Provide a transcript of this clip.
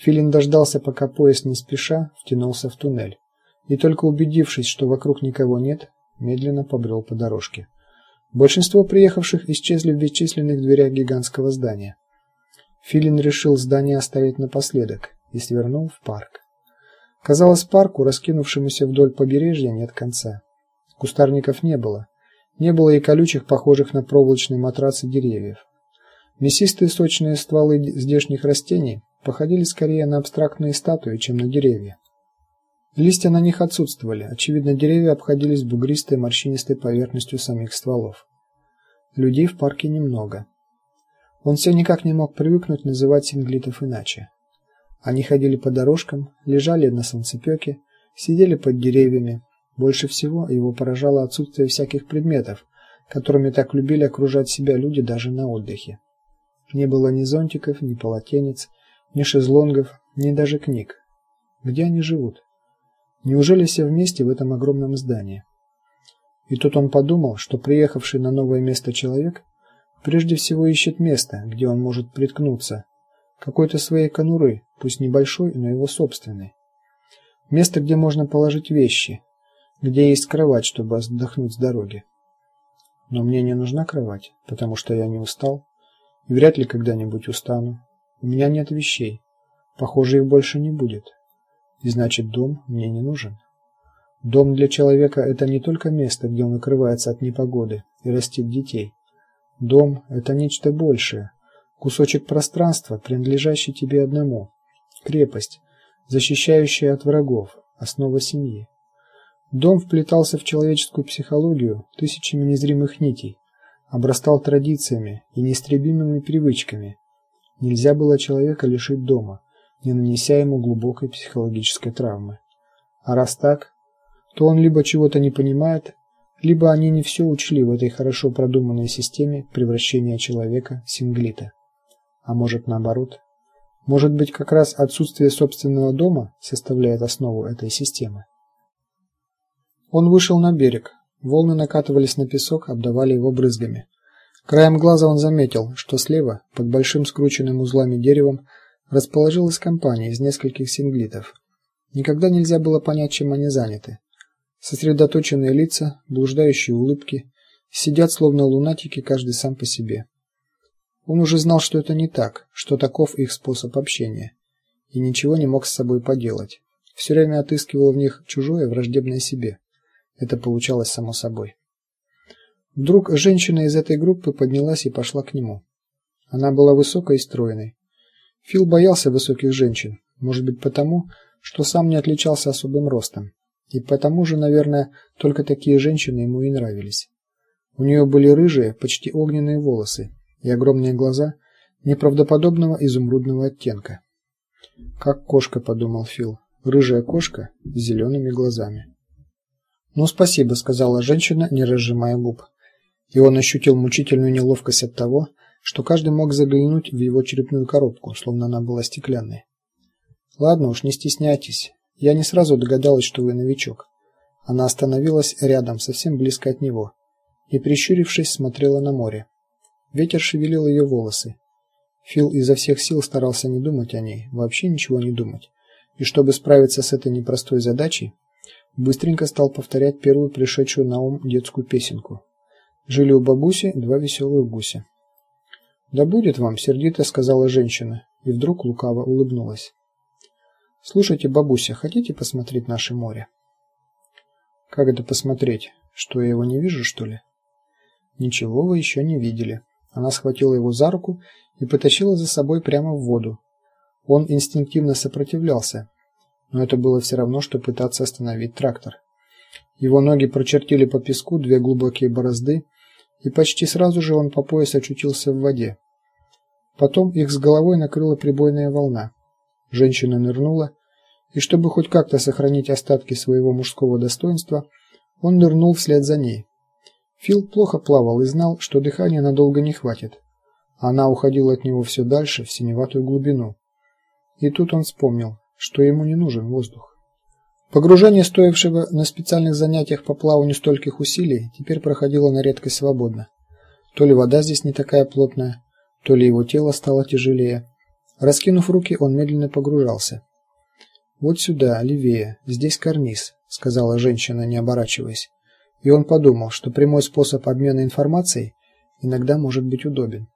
Филин дождался, пока поезд не спеша втянулся в туннель, и только убедившись, что вокруг никого нет, медленно побрел по дорожке. Большинство приехавших исчезли в бесчисленных дверях гигантского здания. Филин решил здание оставить напоследок и свернул в парк. Казалось, парку, раскинувшемуся вдоль побережья, нет конца. Кустарников не было, не было и колючих, похожих на проволочные матрацы деревьев. Мясистые сочные стволы здешних растений походили скорее на абстрактные статуи, чем на деревья. Листья на них отсутствовали, очевидно, деревья обходились бугристой морщинистой поверхностью самих стволов. Людей в парке немного. Он все никак не мог привыкнуть называть синглитов иначе. Они ходили по дорожкам, лежали на солнцепёке, сидели под деревьями. Больше всего его поражало отсутствие всяких предметов, которыми так любили окружать себя люди даже на отдыхе. Не было ни зонтиков, ни полотенец, ни шезлонгов, ни даже книг. Где они живут? Неужели все вместе в этом огромном здании? И тут он подумал, что приехавший на новое место человек прежде всего ищет место, где он может приткнуться, какой-то своей конуры, пусть небольшой, но его собственной. Место, где можно положить вещи, где есть кровать, чтобы отдохнуть с дороги. Но мне не нужна кровать, потому что я не устал и вряд ли когда-нибудь устану. У меня нет вещей. Похоже, их больше не будет. И значит, дом мне не нужен. Дом для человека это не только место, где он укрывается от непогоды и растит детей. Дом это нечто большее, кусочек пространства, принадлежащий тебе одному. Крепость, защищающая от врагов, основа семьи. Дом вплетался в человеческую психологию тысячами незримых нитей, обрастал традициями и неистребимыми привычками. Нельзя было человека лишить дома, не нанеся ему глубокой психологической травмы. А раз так, то он либо чего-то не понимает, либо они не все учли в этой хорошо продуманной системе превращения человека в синглита. А может, наоборот? Может быть, как раз отсутствие собственного дома составляет основу этой системы. Он вышел на берег. Волны накатывались на песок, обдавали его брызгами. Краем глаза он заметил, что слева, под большим скрученным узлами деревом, расположилась компания из нескольких синглитов. Никогда нельзя было понять, чем они заняты. Сосредоточенные лица, блуждающие улыбки, сидят словно лунатики, каждый сам по себе. Он уже знал, что это не так, что таков их способ общения, и ничего не мог с собой поделать. Все время отыскивал в них чужое, враждебное себе. Это получалось само собой. Вдруг женщина из этой группы поднялась и пошла к нему. Она была высокой и стройной. Фил боялся высоких женщин, может быть, потому, что сам не отличался особым ростом. И потому же, наверное, только такие женщины ему и нравились. У нее были рыжие, почти огненные волосы и огромные глаза неправдоподобного изумрудного оттенка. Как кошка, подумал Фил. Рыжая кошка с зелеными глазами. "Ну, спасибо", сказала женщина, не разжимая губ. И он ощутил мучительную неловкость от того, что каждый мог заглянуть в его черепную коробку, словно она была стеклянной. Ладно уж, не стесняйтесь. Я не сразу догадалась, что вы новичок. Она остановилась рядом, совсем близко от него, и прищурившись, смотрела на море. Ветер шевелил ее волосы. Фил изо всех сил старался не думать о ней, вообще ничего не думать. И чтобы справиться с этой непростой задачей, быстренько стал повторять первую пришедшую на ум детскую песенку. Жили у бабуси два веселых гуся. "Да будет вам", сердито сказала женщина, и вдруг лукаво улыбнулась. "Слушайте, бабуся, хотите посмотреть наше море?" "Как это посмотреть? Что я его не вижу, что ли?" "Ничего вы еще не видели." Она схватила его за руку и потащила за собой прямо в воду. Он инстинктивно сопротивлялся, но это было все равно что пытаться остановить трактор. Его ноги прочертили по песку две глубокие борозды, и почти сразу же он по пояс очутился в воде. Потом их с головой накрыла прибойная волна. Женщина нырнула, и чтобы хоть как-то сохранить остатки своего мужского достоинства, он нырнул вслед за ней. Фил плохо плавал и знал, что дыхания надолго не хватит. Она уходила от него все дальше в синеватую глубину. И тут он вспомнил, что ему не нужен воздух. Погружение стоившего на специальных занятиях по плаванию стольких усилий теперь проходило на редкость свободно. То ли вода здесь не такая плотная, то ли его тело стало тяжелее. Раскинув руки, он медленно погружался. Вот сюда, левее, здесь карниз, сказала женщина, не оборачиваясь. И он подумал, что прямой способ обмена информацией иногда может быть удобен.